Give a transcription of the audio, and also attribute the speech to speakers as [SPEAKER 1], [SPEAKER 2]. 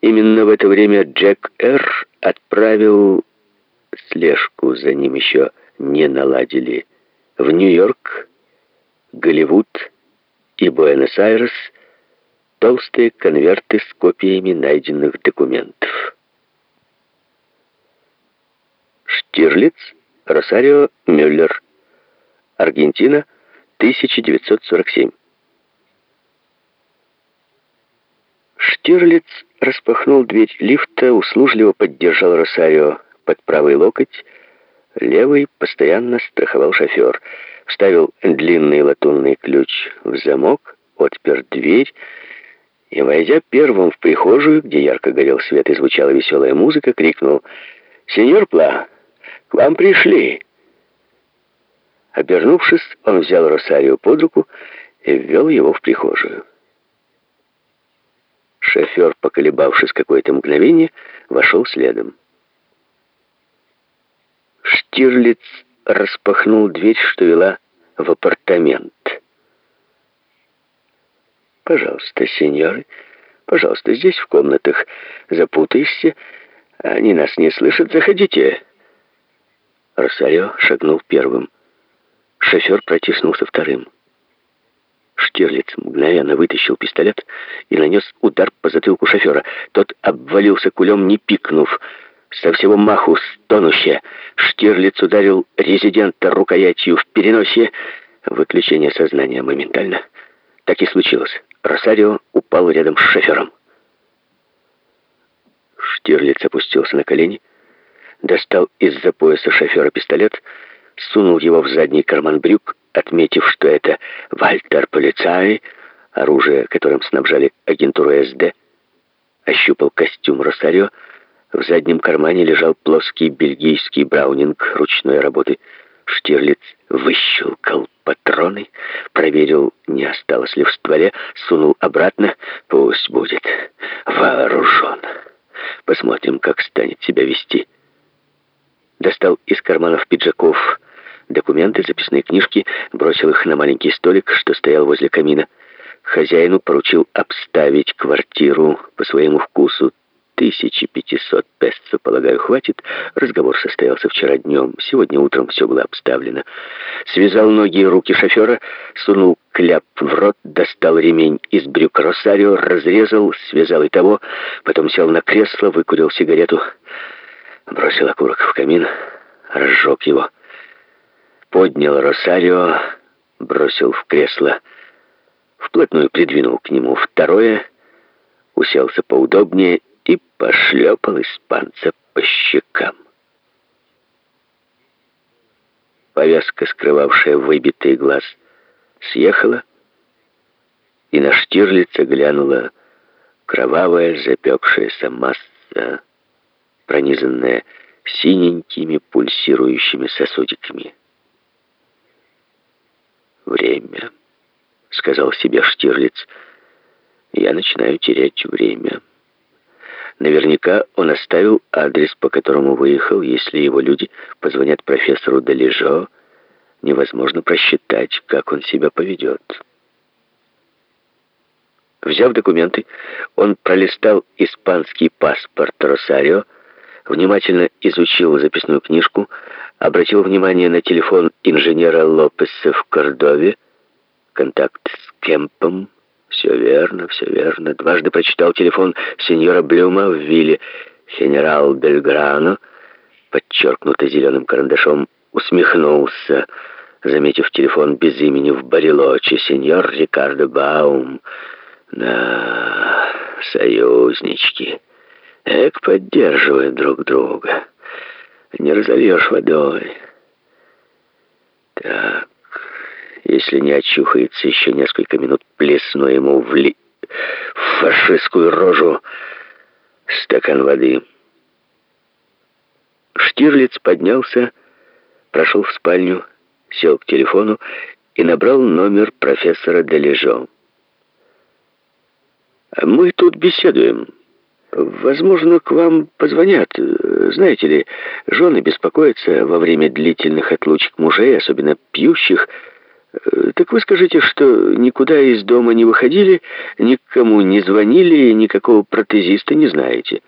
[SPEAKER 1] Именно в это время Джек Р. отправил слежку, за ним еще не наладили, в Нью-Йорк, Голливуд и Буэнос-Айрес толстые конверты с копиями найденных документов. Штирлиц, Росарио Мюллер, Аргентина, 1947. Штирлиц распахнул дверь лифта, услужливо поддержал Росарио под правый локоть, левый постоянно страховал шофер, вставил длинный латунный ключ в замок, отпер дверь и, войдя первым в прихожую, где ярко горел свет и звучала веселая музыка, крикнул «Сеньор Пла, к вам пришли!» Обернувшись, он взял Росарио под руку и ввел его в прихожую. Шофер, поколебавшись какое-то мгновение, вошел следом. Штирлиц распахнул дверь, что вела в апартамент. «Пожалуйста, сеньоры, пожалуйста, здесь в комнатах запутаешься, они нас не слышат, заходите». Росарио шагнул первым. Шофер протиснулся вторым. Штирлиц мгновенно вытащил пистолет и нанес удар по затылку шофера. Тот обвалился кулем, не пикнув. Со всего маху, стонуще, Штирлиц ударил резидента рукоятью в переносе. Выключение сознания моментально. Так и случилось. Росарио упал рядом с шофером. Штирлиц опустился на колени, достал из-за пояса шофера пистолет, сунул его в задний карман брюк отметив, что это Вальтер Полицай, оружие, которым снабжали агентуру СД, ощупал костюм Росарио. В заднем кармане лежал плоский бельгийский браунинг ручной работы. Штирлиц выщелкал патроны, проверил, не осталось ли в стволе, сунул обратно. Пусть будет вооружен. Посмотрим, как станет себя вести. Достал из карманов пиджаков документы, записные книжки, бросил их на маленький столик, что стоял возле камина. Хозяину поручил обставить квартиру по своему вкусу. 1500 песо, полагаю, хватит. Разговор состоялся вчера днем. Сегодня утром все было обставлено. Связал ноги и руки шофера, сунул кляп в рот, достал ремень из брюк Росарио, разрезал, связал и того, потом сел на кресло, выкурил сигарету, бросил окурок в камин, разжег его поднял Росарио, бросил в кресло, вплотную придвинул к нему второе, уселся поудобнее и пошлепал испанца по щекам. Повязка, скрывавшая выбитый глаз, съехала, и на Штирлица глянула кровавая запекшаяся масса, пронизанная синенькими пульсирующими сосудиками. «Время», — сказал себе Штирлиц. «Я начинаю терять время». Наверняка он оставил адрес, по которому выехал. Если его люди позвонят профессору Дележо, невозможно просчитать, как он себя поведет. Взяв документы, он пролистал испанский паспорт Росарио, внимательно изучил записную книжку, обратил внимание на телефон инженера Лопеса в Кордове, контакт с Кемпом, все верно, все верно. Дважды прочитал телефон сеньора Блюма в вилле «Генерал Бельграно», подчеркнуто зеленым карандашом, усмехнулся, заметив телефон без имени в Барелоче, сеньор Рикардо Баум. Да, союзнички. Эк, поддерживают друг друга. Не разольешь водой. Так, если не очухается еще несколько минут, плесну ему в, ли... в фашистскую рожу стакан воды. Штирлиц поднялся, прошел в спальню, сел к телефону и набрал номер профессора Дележо. «Мы тут беседуем». Возможно, к вам позвонят. Знаете ли, жены беспокоятся во время длительных отлучек мужей, особенно пьющих. Так вы скажите, что никуда из дома не выходили, никому не звонили, никакого протезиста не знаете.